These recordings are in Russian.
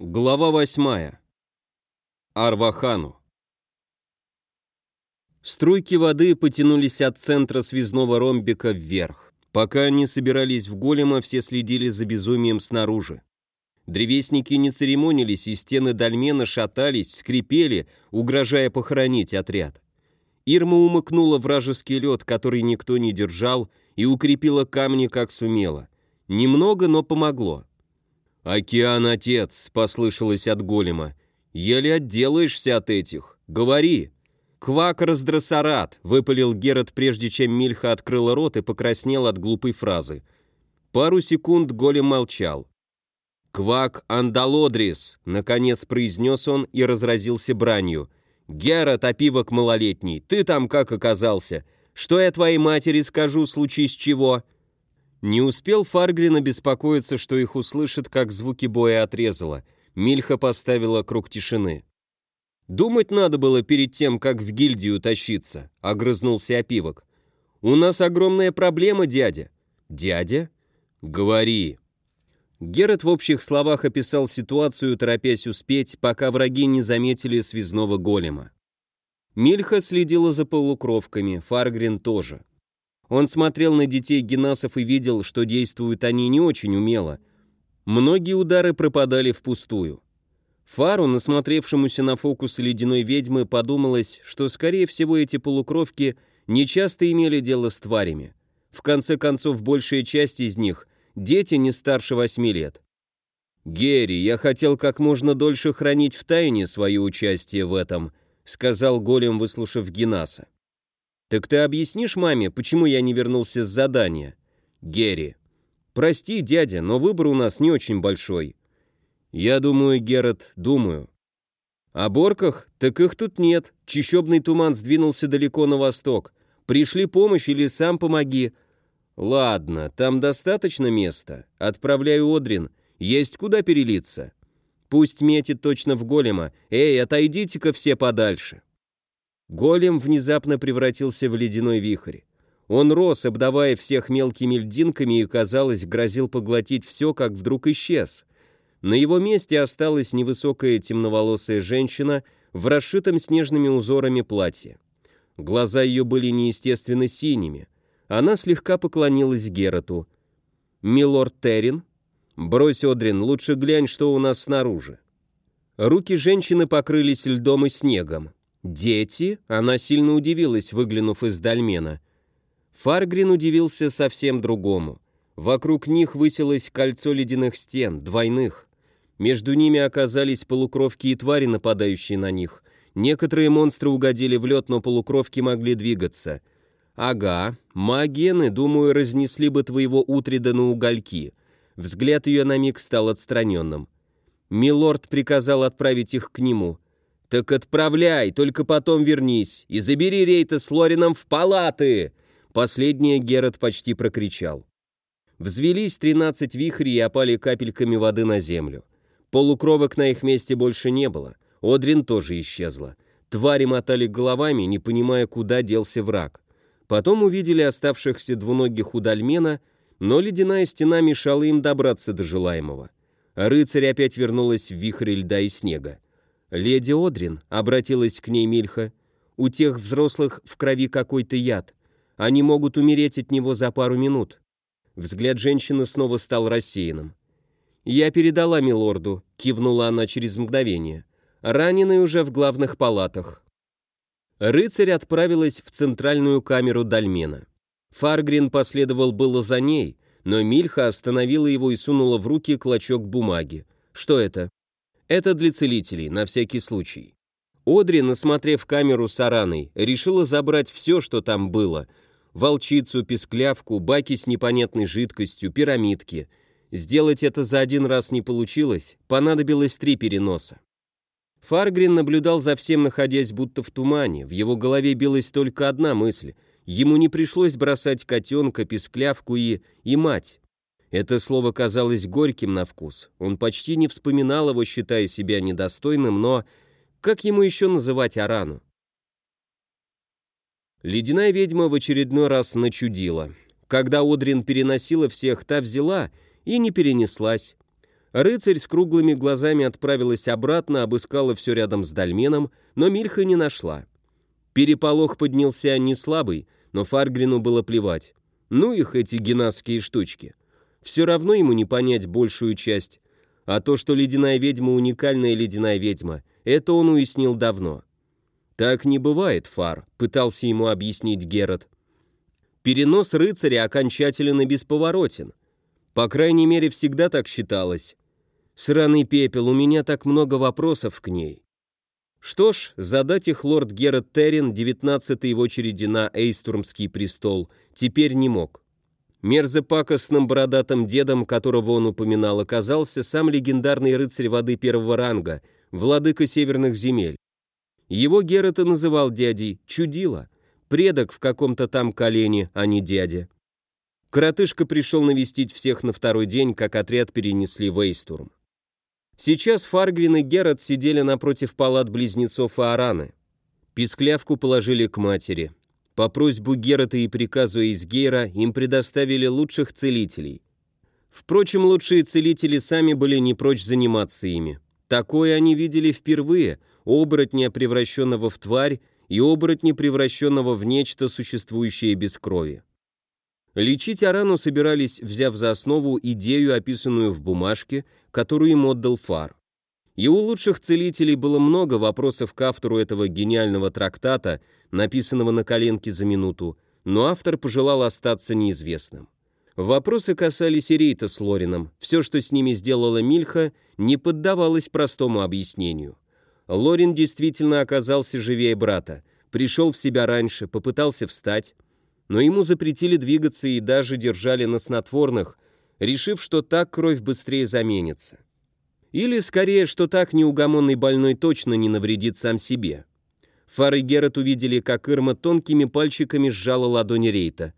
Глава восьмая. Арвахану. Струйки воды потянулись от центра связного ромбика вверх. Пока они собирались в голема, все следили за безумием снаружи. Древесники не церемонились, и стены дольмена шатались, скрипели, угрожая похоронить отряд. Ирма умыкнула вражеский лед, который никто не держал, и укрепила камни, как сумела. Немного, но помогло. «Океан, отец!» — послышалось от голема. «Еле отделаешься от этих. Говори!» «Квак раздрасарат!» — выпалил Герат, прежде чем Мильха открыла рот и покраснел от глупой фразы. Пару секунд голем молчал. «Квак андалодрис!» — наконец произнес он и разразился бранью. «Герат, опивок малолетний, ты там как оказался? Что я твоей матери скажу, случись чего?» Не успел Фаргрин обеспокоиться, что их услышат, как звуки боя отрезало. Мильха поставила круг тишины. «Думать надо было перед тем, как в гильдию тащиться», — огрызнулся опивок. «У нас огромная проблема, дядя». «Дядя?» «Говори». Герат в общих словах описал ситуацию, торопясь успеть, пока враги не заметили связного голема. Мильха следила за полукровками, Фаргрин тоже. Он смотрел на детей генасов и видел, что действуют они не очень умело. Многие удары пропадали впустую. Фару, насмотревшемуся на фокусы ледяной ведьмы, подумалось, что, скорее всего, эти полукровки нечасто имели дело с тварями. В конце концов, большая часть из них – дети не старше восьми лет. «Герри, я хотел как можно дольше хранить в тайне свое участие в этом», — сказал голем, выслушав Генаса. «Так ты объяснишь маме, почему я не вернулся с задания?» «Герри». «Прости, дядя, но выбор у нас не очень большой». «Я думаю, Герат, думаю». «О борках? Так их тут нет. Чищебный туман сдвинулся далеко на восток. Пришли помощь или сам помоги». «Ладно, там достаточно места. Отправляю Одрин. Есть куда перелиться». «Пусть метит точно в голема. Эй, отойдите-ка все подальше». Голем внезапно превратился в ледяной вихрь. Он рос, обдавая всех мелкими льдинками и, казалось, грозил поглотить все, как вдруг исчез. На его месте осталась невысокая темноволосая женщина в расшитом снежными узорами платье. Глаза ее были неестественно синими. Она слегка поклонилась Герату. «Милорд Террин?» «Брось, Одрин, лучше глянь, что у нас снаружи». Руки женщины покрылись льдом и снегом. «Дети?» — она сильно удивилась, выглянув из дольмена. Фаргрин удивился совсем другому. Вокруг них высилось кольцо ледяных стен, двойных. Между ними оказались полукровки и твари, нападающие на них. Некоторые монстры угодили в лед, но полукровки могли двигаться. «Ага, магены, думаю, разнесли бы твоего Утрида на угольки». Взгляд ее на миг стал отстраненным. Милорд приказал отправить их к нему. «Так отправляй, только потом вернись, и забери Рейта с Лорином в палаты!» Последнее Герат почти прокричал. Взвелись тринадцать вихрей и опали капельками воды на землю. Полукровок на их месте больше не было. Одрин тоже исчезла. Твари мотали головами, не понимая, куда делся враг. Потом увидели оставшихся двуногих у Дальмена, но ледяная стена мешала им добраться до желаемого. Рыцарь опять вернулась в вихре льда и снега. «Леди Одрин», — обратилась к ней Мильха, — «у тех взрослых в крови какой-то яд. Они могут умереть от него за пару минут». Взгляд женщины снова стал рассеянным. «Я передала милорду», — кивнула она через мгновение. «Раненый уже в главных палатах». Рыцарь отправилась в центральную камеру Дальмена. Фаргрин последовал было за ней, но Мильха остановила его и сунула в руки клочок бумаги. «Что это?» Это для целителей, на всякий случай. Одри, насмотрев камеру с Араной, решила забрать все, что там было. Волчицу, песклявку, баки с непонятной жидкостью, пирамидки. Сделать это за один раз не получилось, понадобилось три переноса. Фаргрин наблюдал за всем, находясь будто в тумане. В его голове билась только одна мысль. Ему не пришлось бросать котенка, песклявку и... и мать. Это слово казалось горьким на вкус. Он почти не вспоминал его, считая себя недостойным, но как ему еще называть Арану? Ледяная ведьма в очередной раз начудила. Когда Одрин переносила всех, та взяла и не перенеслась. Рыцарь с круглыми глазами отправилась обратно, обыскала все рядом с Дальменом, но Мильха не нашла. Переполох поднялся не слабый, но Фаргрину было плевать. Ну их эти генасские штучки. Все равно ему не понять большую часть. А то, что ледяная ведьма уникальная ледяная ведьма, это он уяснил давно. «Так не бывает, Фар», — пытался ему объяснить Герат. «Перенос рыцаря окончателен и бесповоротен. По крайней мере, всегда так считалось. Сраный пепел, у меня так много вопросов к ней». Что ж, задать их лорд Герат Террин, девятнадцатый в очереди на Эйстурмский престол, теперь не мог. Мерзопакостным бородатым дедом, которого он упоминал, оказался сам легендарный рыцарь воды первого ранга, владыка северных земель. Его Герат называл дядей Чудило, предок в каком-то там колене, а не дядя. Коротышка пришел навестить всех на второй день, как отряд перенесли в Эйстурм. Сейчас Фаргвин и Герат сидели напротив палат близнецов Аараны. Писклявку положили к матери. По просьбу Герата и приказу Эйсгейра им предоставили лучших целителей. Впрочем, лучшие целители сами были не прочь заниматься ими. Такое они видели впервые, оборотня, превращенного в тварь, и оборотня, превращенного в нечто, существующее без крови. Лечить Арану собирались, взяв за основу идею, описанную в бумажке, которую им отдал Фар. И у лучших целителей было много вопросов к автору этого гениального трактата, написанного на коленке за минуту, но автор пожелал остаться неизвестным. Вопросы касались и Рейта с Лорином. Все, что с ними сделала Мильха, не поддавалось простому объяснению. Лорин действительно оказался живее брата, пришел в себя раньше, попытался встать, но ему запретили двигаться и даже держали на снотворных, решив, что так кровь быстрее заменится. Или, скорее, что так неугомонный больной точно не навредит сам себе. Фар и Герат увидели, как Ирма тонкими пальчиками сжала ладони Рейта.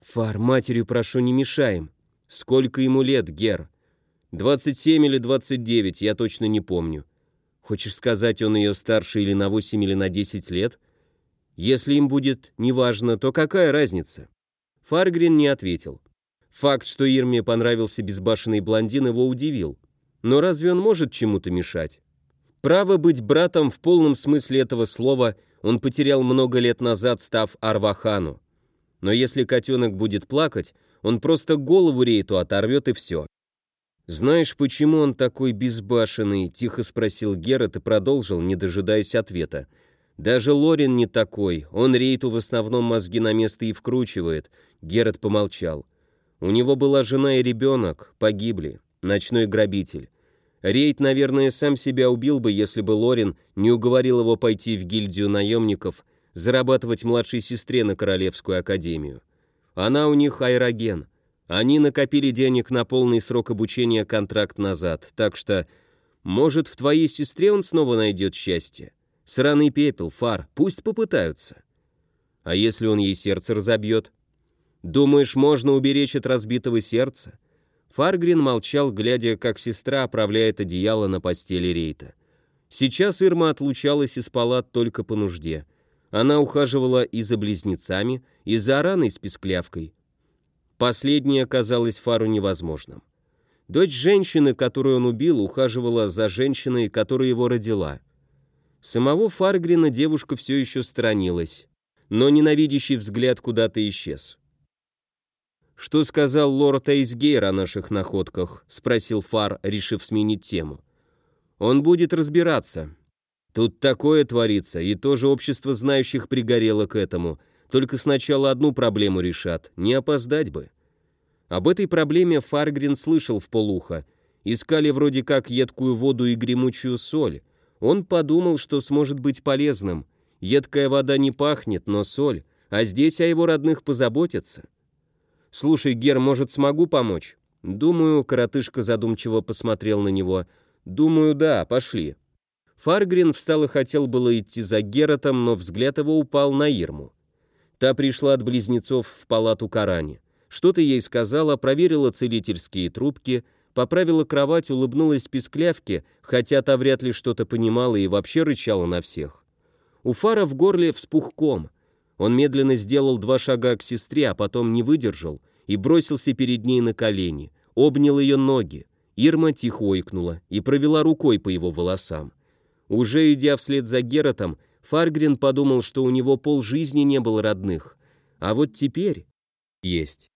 «Фар, матерью прошу, не мешаем». «Сколько ему лет, Гер?» «27 или 29, я точно не помню». «Хочешь сказать, он ее старше или на 8 или на 10 лет?» Если им будет неважно, то какая разница? Фаргрин не ответил. Факт, что Ирме понравился безбашенный блондин, его удивил. Но разве он может чему-то мешать? Право быть братом в полном смысле этого слова он потерял много лет назад, став Арвахану. Но если котенок будет плакать, он просто голову Рейту оторвет и все. «Знаешь, почему он такой безбашенный?» — тихо спросил Герат и продолжил, не дожидаясь ответа. Даже Лорин не такой, он Рейту в основном мозги на место и вкручивает. Герат помолчал. У него была жена и ребенок, погибли. Ночной грабитель. Рейд, наверное, сам себя убил бы, если бы Лорин не уговорил его пойти в гильдию наемников, зарабатывать младшей сестре на Королевскую академию. Она у них аэроген. Они накопили денег на полный срок обучения контракт назад, так что, может, в твоей сестре он снова найдет счастье. Сраный пепел, фар, пусть попытаются. А если он ей сердце разобьет? Думаешь, можно уберечь от разбитого сердца? Фаргрин молчал, глядя, как сестра оправляет одеяло на постели Рейта. Сейчас Ирма отлучалась из палат только по нужде. Она ухаживала и за близнецами, и за раной с песклявкой. Последнее казалось Фару невозможным. Дочь женщины, которую он убил, ухаживала за женщиной, которая его родила — Самого Фаргрина девушка все еще сторонилась, но ненавидящий взгляд куда-то исчез. «Что сказал лорд Эйсгейр о наших находках?» — спросил Фар, решив сменить тему. «Он будет разбираться. Тут такое творится, и тоже общество знающих пригорело к этому. Только сначала одну проблему решат, не опоздать бы». Об этой проблеме Фаргрин слышал в полухо. Искали вроде как едкую воду и гремучую соль, он подумал, что сможет быть полезным. Едкая вода не пахнет, но соль, а здесь о его родных позаботятся. «Слушай, Гер, может, смогу помочь?» «Думаю», — коротышка задумчиво посмотрел на него. «Думаю, да, пошли». Фаргрин встал и хотел было идти за Геротом, но взгляд его упал на Ирму. Та пришла от близнецов в палату Карани. Что-то ей сказала, проверила целительские трубки — поправила кровать, улыбнулась писклявке, хотя та вряд ли что-то понимала и вообще рычала на всех. У Фара в горле вспух ком. Он медленно сделал два шага к сестре, а потом не выдержал и бросился перед ней на колени, обнял ее ноги. Ирма тихо ойкнула и провела рукой по его волосам. Уже идя вслед за Геротом, Фаргрин подумал, что у него полжизни не было родных. А вот теперь есть.